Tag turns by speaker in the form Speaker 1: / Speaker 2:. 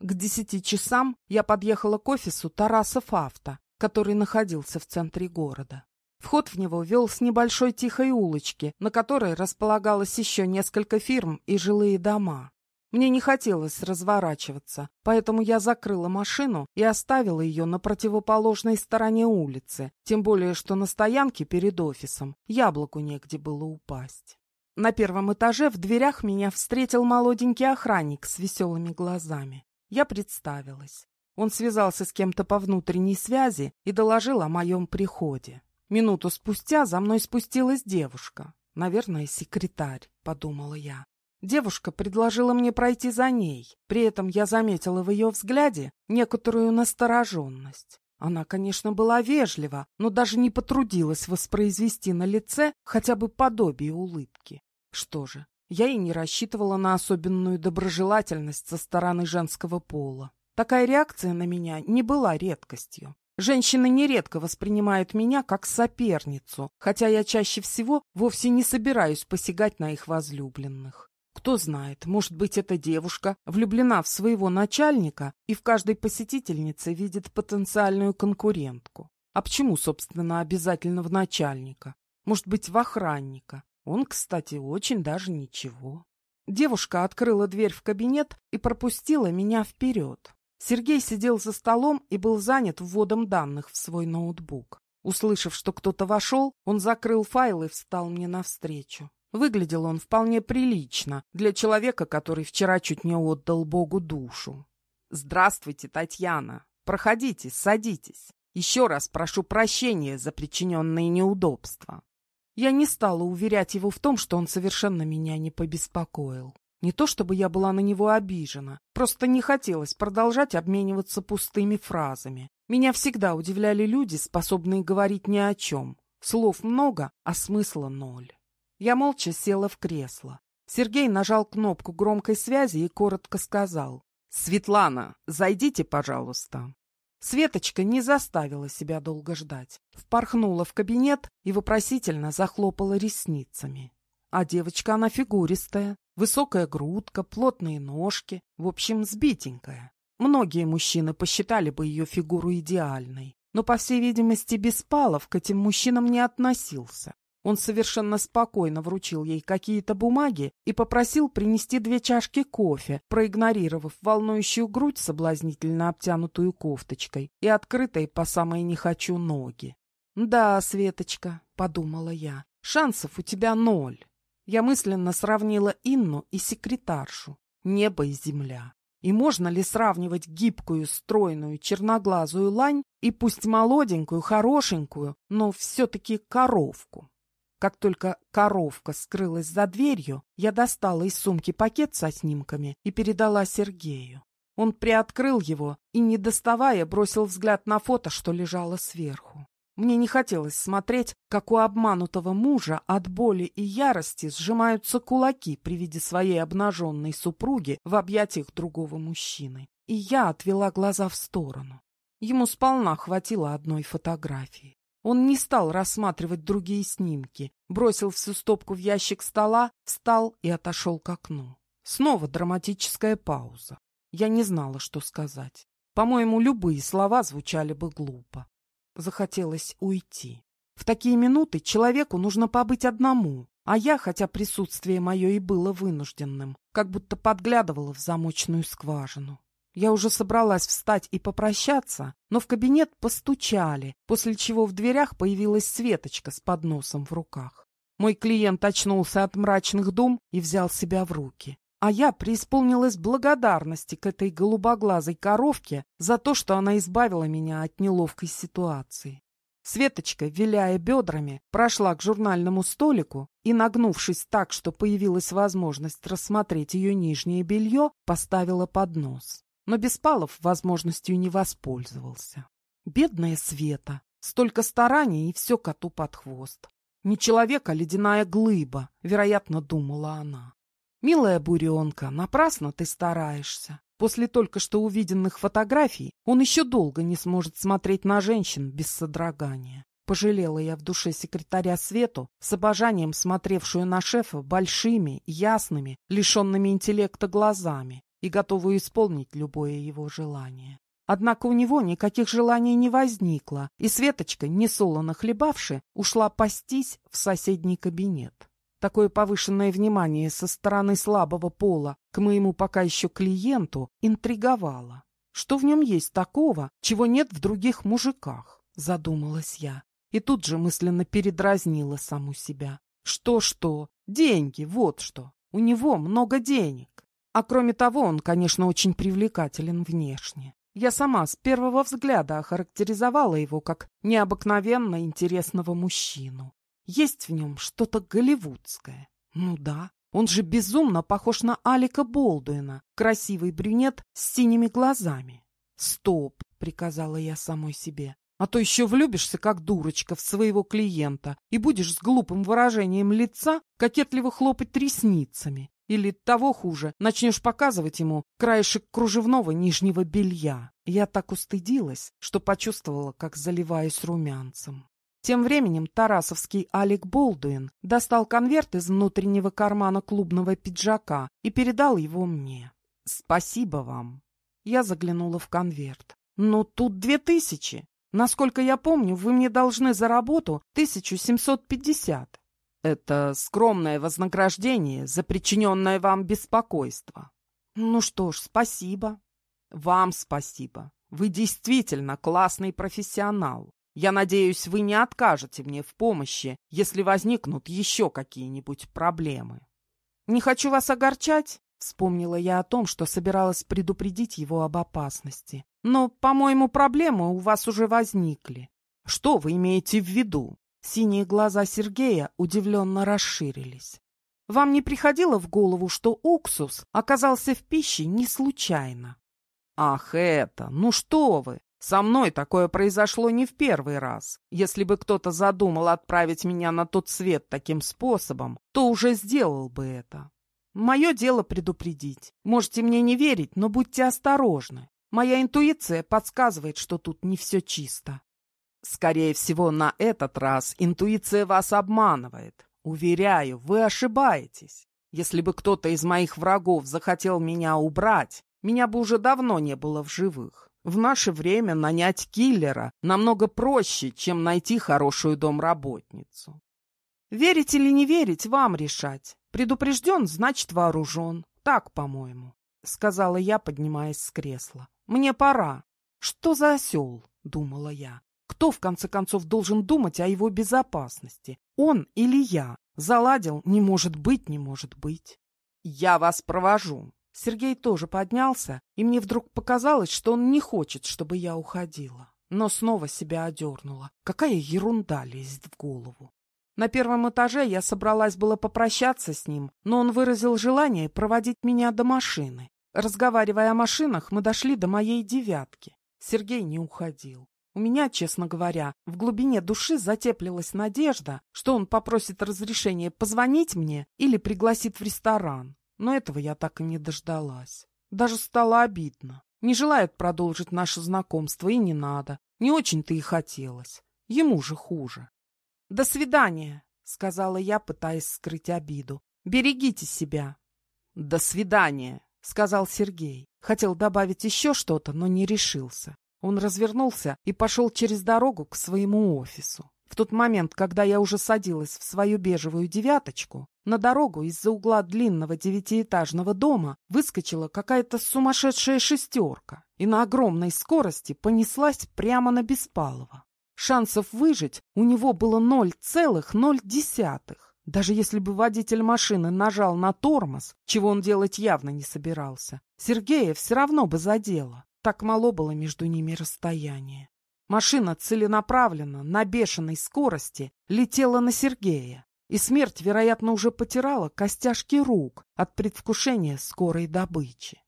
Speaker 1: К десяти часам я подъехала к офису Тарасов Авто, который находился в центре города. Вход в него вел с небольшой тихой улочки, на которой располагалось еще несколько фирм и жилые дома. Мне не хотелось разворачиваться, поэтому я закрыла машину и оставила ее на противоположной стороне улицы, тем более что на стоянке перед офисом яблоку негде было упасть. На первом этаже в дверях меня встретил молоденький охранник с веселыми глазами. Я представилась. Он связался с кем-то по внутренней связи и доложил о моем приходе. Минуту спустя за мной спустилась девушка. Наверное, секретарь, подумала я. Девушка предложила мне пройти за ней. При этом я заметила в ее взгляде некоторую настороженность. Она, конечно, была вежлива, но даже не потрудилась воспроизвести на лице хотя бы подобие улыбки. Что же, я и не рассчитывала на особенную доброжелательность со стороны женского пола. Такая реакция на меня не была редкостью. Женщины нередко воспринимают меня как соперницу, хотя я чаще всего вовсе не собираюсь посягать на их возлюбленных. Кто знает, может быть, эта девушка влюблена в своего начальника и в каждой посетительнице видит потенциальную конкурентку. А почему, собственно, обязательно в начальника? Может быть, в охранника? Он, кстати, очень даже ничего. Девушка открыла дверь в кабинет и пропустила меня вперед. Сергей сидел за столом и был занят вводом данных в свой ноутбук. Услышав, что кто-то вошел, он закрыл файл и встал мне навстречу. Выглядел он вполне прилично для человека, который вчера чуть не отдал Богу душу. «Здравствуйте, Татьяна! Проходите, садитесь. Еще раз прошу прощения за причиненные неудобства». Я не стала уверять его в том, что он совершенно меня не побеспокоил. Не то чтобы я была на него обижена, просто не хотелось продолжать обмениваться пустыми фразами. Меня всегда удивляли люди, способные говорить ни о чем. Слов много, а смысла ноль. Я молча села в кресло. Сергей нажал кнопку громкой связи и коротко сказал. «Светлана, зайдите, пожалуйста». Светочка не заставила себя долго ждать. Впорхнула в кабинет и вопросительно захлопала ресницами. А девочка она фигуристая, высокая грудка, плотные ножки, в общем, сбитенькая. Многие мужчины посчитали бы ее фигуру идеальной, но, по всей видимости, Беспалов к этим мужчинам не относился. Он совершенно спокойно вручил ей какие-то бумаги и попросил принести две чашки кофе, проигнорировав волнующую грудь, соблазнительно обтянутую кофточкой, и открытой по самой не хочу ноги. «Да, Светочка», — подумала я, — «шансов у тебя ноль». Я мысленно сравнила Инну и секретаршу, небо и земля. И можно ли сравнивать гибкую, стройную, черноглазую лань и пусть молоденькую, хорошенькую, но все-таки коровку? Как только коровка скрылась за дверью, я достала из сумки пакет со снимками и передала Сергею. Он приоткрыл его и, не доставая, бросил взгляд на фото, что лежало сверху. Мне не хотелось смотреть, как у обманутого мужа от боли и ярости сжимаются кулаки при виде своей обнаженной супруги в объятиях другого мужчины. И я отвела глаза в сторону. Ему сполна хватило одной фотографии. Он не стал рассматривать другие снимки, бросил всю стопку в ящик стола, встал и отошел к окну. Снова драматическая пауза. Я не знала, что сказать. По-моему, любые слова звучали бы глупо. Захотелось уйти. В такие минуты человеку нужно побыть одному, а я, хотя присутствие мое и было вынужденным, как будто подглядывала в замочную скважину. Я уже собралась встать и попрощаться, но в кабинет постучали, после чего в дверях появилась Светочка с подносом в руках. Мой клиент очнулся от мрачных дум и взял себя в руки. А я преисполнилась благодарности к этой голубоглазой коровке за то, что она избавила меня от неловкой ситуации. Светочка, виляя бедрами, прошла к журнальному столику и, нагнувшись так, что появилась возможность рассмотреть ее нижнее белье, поставила поднос. Но Беспалов возможностью не воспользовался. Бедная Света! Столько стараний, и все коту под хвост. Не человек, а ледяная глыба, вероятно, думала она. Милая буренка, напрасно ты стараешься. После только что увиденных фотографий он еще долго не сможет смотреть на женщин без содрогания. Пожалела я в душе секретаря Свету, с обожанием смотревшую на шефа большими, ясными, лишенными интеллекта глазами, и готовую исполнить любое его желание. Однако у него никаких желаний не возникло, и Светочка, несолоно хлебавши, ушла пастись в соседний кабинет. Такое повышенное внимание со стороны слабого пола к моему пока еще клиенту интриговало. Что в нем есть такого, чего нет в других мужиках? Задумалась я. И тут же мысленно передразнила саму себя. Что-что? Деньги, вот что. У него много денег. А кроме того, он, конечно, очень привлекателен внешне. Я сама с первого взгляда охарактеризовала его как необыкновенно интересного мужчину. Есть в нем что-то голливудское. Ну да, он же безумно похож на Алика Болдуина, красивый брюнет с синими глазами. «Стоп!» — приказала я самой себе. «А то еще влюбишься, как дурочка, в своего клиента и будешь с глупым выражением лица кокетливо хлопать ресницами. Или того хуже, начнешь показывать ему краешек кружевного нижнего белья. Я так устыдилась, что почувствовала, как заливаюсь румянцем. Тем временем тарасовский Алик Болдуин достал конверт из внутреннего кармана клубного пиджака и передал его мне. «Спасибо вам». Я заглянула в конверт. «Но тут две тысячи. Насколько я помню, вы мне должны за работу 1750. Это скромное вознаграждение за причиненное вам беспокойство. Ну что ж, спасибо. Вам спасибо. Вы действительно классный профессионал. Я надеюсь, вы не откажете мне в помощи, если возникнут еще какие-нибудь проблемы. Не хочу вас огорчать, вспомнила я о том, что собиралась предупредить его об опасности. Но, по-моему, проблемы у вас уже возникли. Что вы имеете в виду? Синие глаза Сергея удивленно расширились. «Вам не приходило в голову, что уксус оказался в пище не случайно?» «Ах, это! Ну что вы! Со мной такое произошло не в первый раз. Если бы кто-то задумал отправить меня на тот свет таким способом, то уже сделал бы это. Мое дело предупредить. Можете мне не верить, но будьте осторожны. Моя интуиция подсказывает, что тут не все чисто. Скорее всего, на этот раз интуиция вас обманывает. Уверяю, вы ошибаетесь. Если бы кто-то из моих врагов захотел меня убрать, меня бы уже давно не было в живых. В наше время нанять киллера намного проще, чем найти хорошую домработницу. Верить или не верить, вам решать. Предупрежден, значит вооружен. Так, по-моему, — сказала я, поднимаясь с кресла. Мне пора. Что за осел? — думала я. Кто, в конце концов, должен думать о его безопасности? Он или я? Заладил? Не может быть, не может быть. Я вас провожу. Сергей тоже поднялся, и мне вдруг показалось, что он не хочет, чтобы я уходила. Но снова себя одернула. Какая ерунда лезет в голову. На первом этаже я собралась было попрощаться с ним, но он выразил желание проводить меня до машины. Разговаривая о машинах, мы дошли до моей девятки. Сергей не уходил. У меня, честно говоря, в глубине души затеплилась надежда, что он попросит разрешения позвонить мне или пригласит в ресторан. Но этого я так и не дождалась. Даже стало обидно. Не желает продолжить наше знакомство и не надо. Не очень-то и хотелось. Ему же хуже. «До свидания», — сказала я, пытаясь скрыть обиду. «Берегите себя». «До свидания», — сказал Сергей. Хотел добавить еще что-то, но не решился. Он развернулся и пошел через дорогу к своему офису. В тот момент, когда я уже садилась в свою бежевую девяточку, на дорогу из-за угла длинного девятиэтажного дома выскочила какая-то сумасшедшая шестерка и на огромной скорости понеслась прямо на Беспалова. Шансов выжить у него было ноль целых ноль десятых. Даже если бы водитель машины нажал на тормоз, чего он делать явно не собирался, Сергея все равно бы задело. Так мало было между ними расстояние. Машина целенаправленно, на бешеной скорости, летела на Сергея, и смерть, вероятно, уже потирала костяшки рук от предвкушения скорой добычи.